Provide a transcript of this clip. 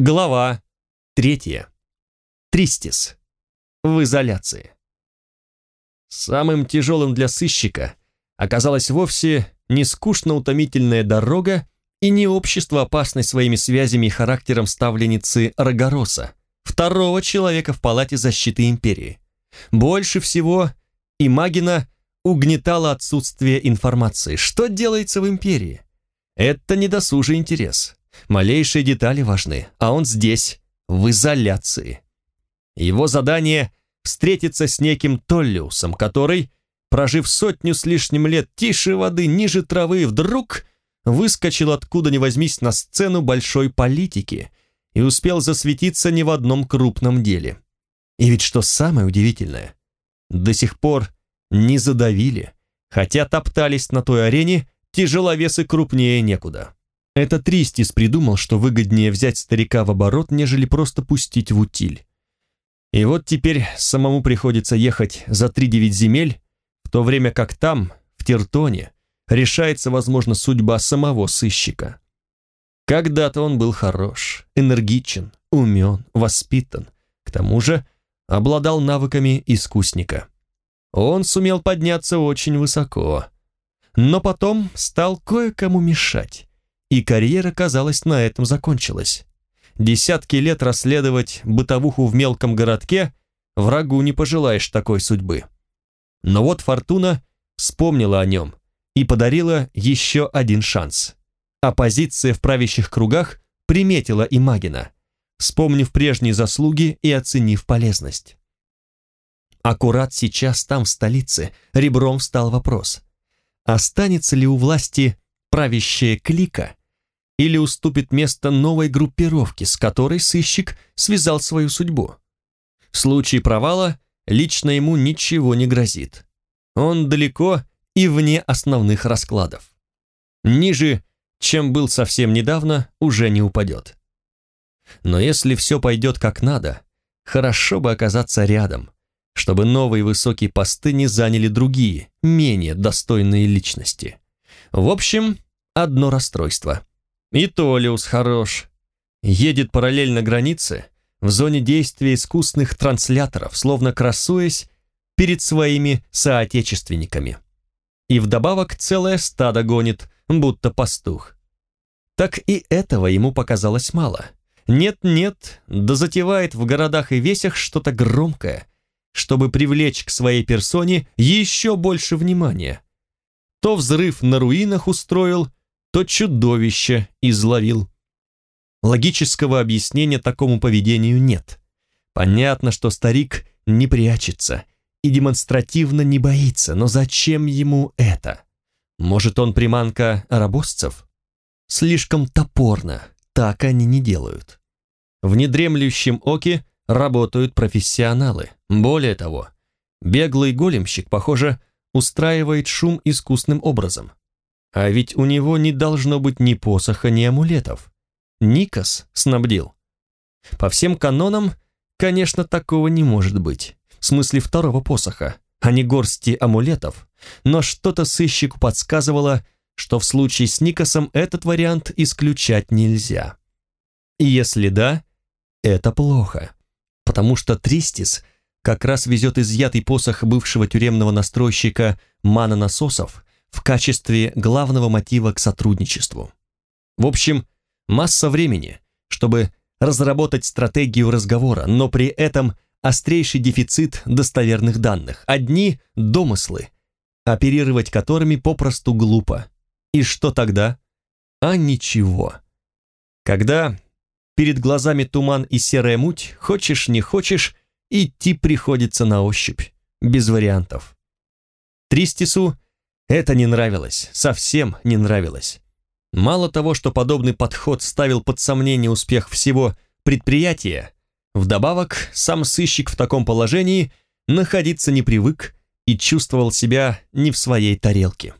Глава третья. Тристис. В изоляции. Самым тяжелым для сыщика оказалась вовсе не скучно-утомительная дорога и не общество, опасной своими связями и характером ставленницы Рогороса, второго человека в палате защиты империи. Больше всего Имагина угнетало отсутствие информации. Что делается в империи? Это недосужий интерес. Малейшие детали важны, а он здесь, в изоляции. Его задание — встретиться с неким Толлиусом, который, прожив сотню с лишним лет тише воды, ниже травы, вдруг выскочил откуда ни возьмись на сцену большой политики и успел засветиться не в одном крупном деле. И ведь что самое удивительное, до сих пор не задавили, хотя топтались на той арене тяжеловесы крупнее некуда. Это Тристис придумал, что выгоднее взять старика в оборот, нежели просто пустить в утиль. И вот теперь самому приходится ехать за три-девять земель, в то время как там, в Тертоне, решается, возможно, судьба самого сыщика. Когда-то он был хорош, энергичен, умен, воспитан, к тому же обладал навыками искусника. Он сумел подняться очень высоко, но потом стал кое-кому мешать и карьера, казалось, на этом закончилась. Десятки лет расследовать бытовуху в мелком городке врагу не пожелаешь такой судьбы. Но вот Фортуна вспомнила о нем и подарила еще один шанс. Оппозиция в правящих кругах приметила и Магина, вспомнив прежние заслуги и оценив полезность. Аккурат сейчас там, в столице, ребром встал вопрос. Останется ли у власти правящая клика или уступит место новой группировке, с которой сыщик связал свою судьбу. В случае провала лично ему ничего не грозит. Он далеко и вне основных раскладов. Ниже, чем был совсем недавно, уже не упадет. Но если все пойдет как надо, хорошо бы оказаться рядом, чтобы новые высокие посты не заняли другие, менее достойные личности. В общем, одно расстройство. И Толиус хорош. Едет параллельно границе, в зоне действия искусных трансляторов, словно красуясь перед своими соотечественниками. И вдобавок целое стадо гонит, будто пастух. Так и этого ему показалось мало. Нет-нет, да затевает в городах и весях что-то громкое, чтобы привлечь к своей персоне еще больше внимания. То взрыв на руинах устроил, то чудовище изловил. Логического объяснения такому поведению нет. Понятно, что старик не прячется и демонстративно не боится, но зачем ему это? Может, он приманка рабосцев? Слишком топорно, так они не делают. В недремлющем оке работают профессионалы. Более того, беглый големщик, похоже, устраивает шум искусным образом. А ведь у него не должно быть ни посоха, ни амулетов. Никос снабдил. По всем канонам, конечно, такого не может быть. В смысле второго посоха, а не горсти амулетов. Но что-то сыщику подсказывало, что в случае с Никосом этот вариант исключать нельзя. Если да, это плохо. Потому что Тристис как раз везет изъятый посох бывшего тюремного настройщика Мана Насосов в качестве главного мотива к сотрудничеству. В общем, масса времени, чтобы разработать стратегию разговора, но при этом острейший дефицит достоверных данных, одни домыслы, оперировать которыми попросту глупо. И что тогда? А ничего. Когда перед глазами туман и серая муть, хочешь не хочешь, идти приходится на ощупь, без вариантов. Тристису это не нравилось, совсем не нравилось. Мало того, что подобный подход ставил под сомнение успех всего предприятия, вдобавок сам сыщик в таком положении находиться не привык и чувствовал себя не в своей тарелке.